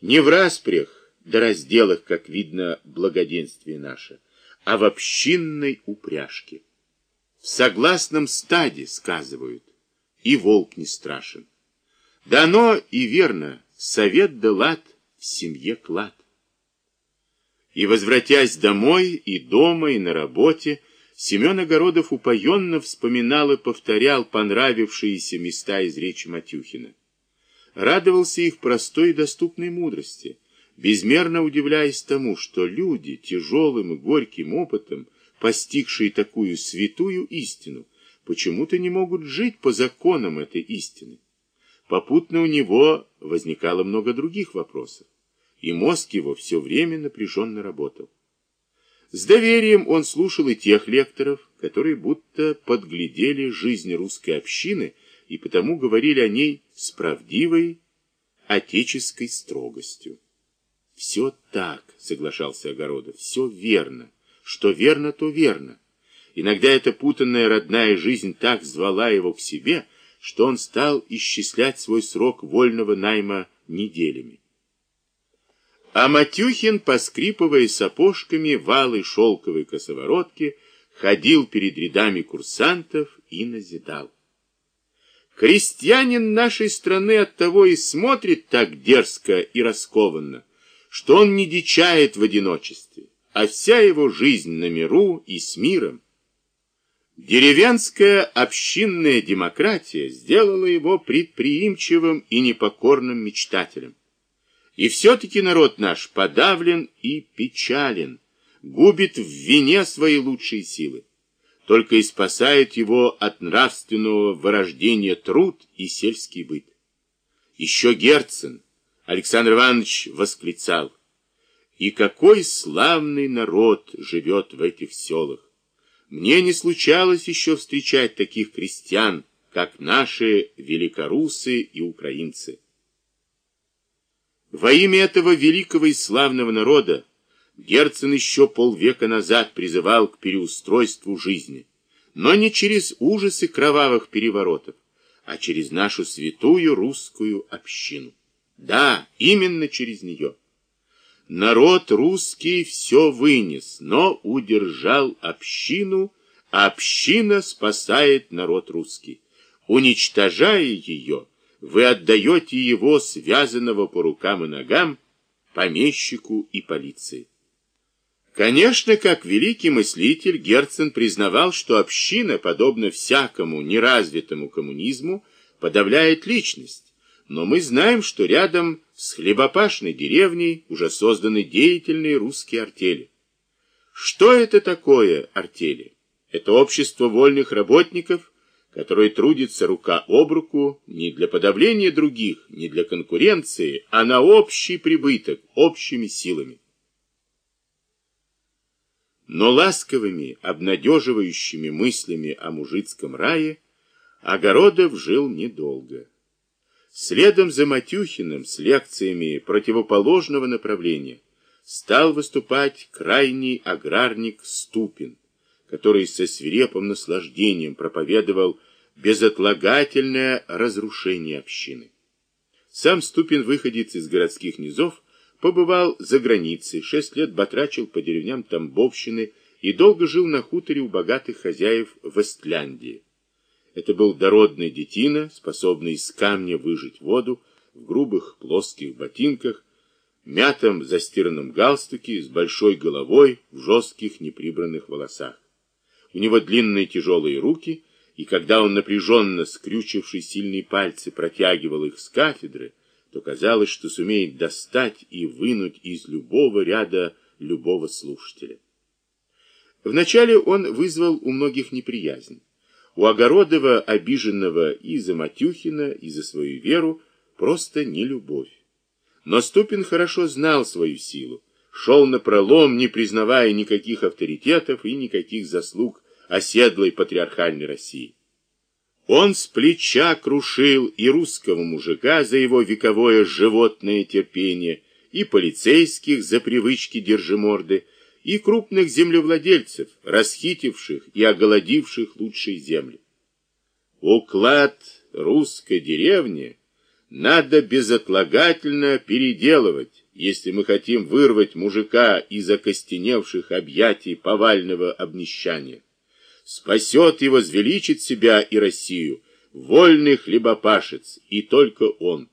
Не в распрях да разделах, как видно, благоденствие наше, а в общинной упряжке. В согласном стаде, сказывают, и волк не страшен. Дано и верно, совет да лад, в семье клад. И, возвратясь домой, и дома, и на работе, Семен Огородов упоенно вспоминал и повторял понравившиеся места из речи Матюхина. Радовался их простой и доступной мудрости, безмерно удивляясь тому, что люди, тяжелым и горьким опытом, постигшие такую святую истину, почему-то не могут жить по законам этой истины. Попутно у него возникало много других вопросов, и мозг его все время напряженно работал. С доверием он слушал и тех лекторов, которые будто подглядели жизнь русской общины и потому говорили о ней с правдивой отеческой строгостью. «Все так», — соглашался Огородов, — «все верно. Что верно, то верно». Иногда эта путанная родная жизнь так звала его к себе, что он стал исчислять свой срок вольного найма неделями. А Матюхин, поскрипывая сапожками валы шелковой косоворотки, ходил перед рядами курсантов и назидал. Крестьянин нашей страны оттого и смотрит так дерзко и раскованно, что он не дичает в одиночестве, а вся его жизнь на миру и с миром. Деревенская общинная демократия сделала его предприимчивым и непокорным мечтателем. И все-таки народ наш подавлен и печален, губит в вине свои лучшие силы. Только и спасает его от нравственного вырождения труд и сельский быт. Еще Герцен, Александр Иванович восклицал, «И какой славный народ живет в этих селах! Мне не случалось еще встречать таких крестьян, как наши великорусы и украинцы». Во имя этого великого и славного народа Герцен еще полвека назад призывал к переустройству жизни, но не через ужасы кровавых переворотов, а через нашу святую русскую общину. Да, именно через нее. Народ русский все вынес, но удержал общину, а община спасает народ русский. Уничтожая ее, вы отдаете его, связанного по рукам и ногам, помещику и полиции. Конечно, как великий мыслитель, Герцен признавал, что община, подобно всякому неразвитому коммунизму, подавляет личность, но мы знаем, что рядом с хлебопашной деревней уже созданы деятельные русские артели. Что это такое артели? Это общество вольных работников – который трудится рука об руку не для подавления других, не для конкуренции, а на общий прибыток, общими силами. Но ласковыми, обнадеживающими мыслями о мужицком рае Огородов жил недолго. Следом за Матюхиным с лекциями противоположного направления стал выступать крайний аграрник Ступин, который со свирепым наслаждением проповедовал безотлагательное разрушение общины. Сам Ступин, выходец из городских низов, побывал за границей, шесть лет батрачил по деревням Тамбовщины и долго жил на хуторе у богатых хозяев в Эстляндии. Это был дородный детина, способный из камня выжать воду, в грубых плоских ботинках, мятом застиранном галстуке, с большой головой, в жестких неприбранных волосах. У него длинные тяжелые руки — и когда он напряженно скрючивший сильные пальцы протягивал их с кафедры, то казалось, что сумеет достать и вынуть из любого ряда любого слушателя. Вначале он вызвал у многих неприязнь. У Огородова, обиженного и за Матюхина, и за свою веру, просто не любовь. Но Ступин хорошо знал свою силу, шел на пролом, не признавая никаких авторитетов и никаких заслуг оседлой патриархальной России. Он с плеча крушил и русского мужика за его вековое животное терпение, и полицейских за привычки держиморды, и крупных землевладельцев, расхитивших и оголодивших лучшие земли. Уклад русской деревни надо безотлагательно переделывать, если мы хотим вырвать мужика из окостеневших объятий повального обнищания. Спасет и возвеличит себя и Россию, вольный хлебопашец, и только он.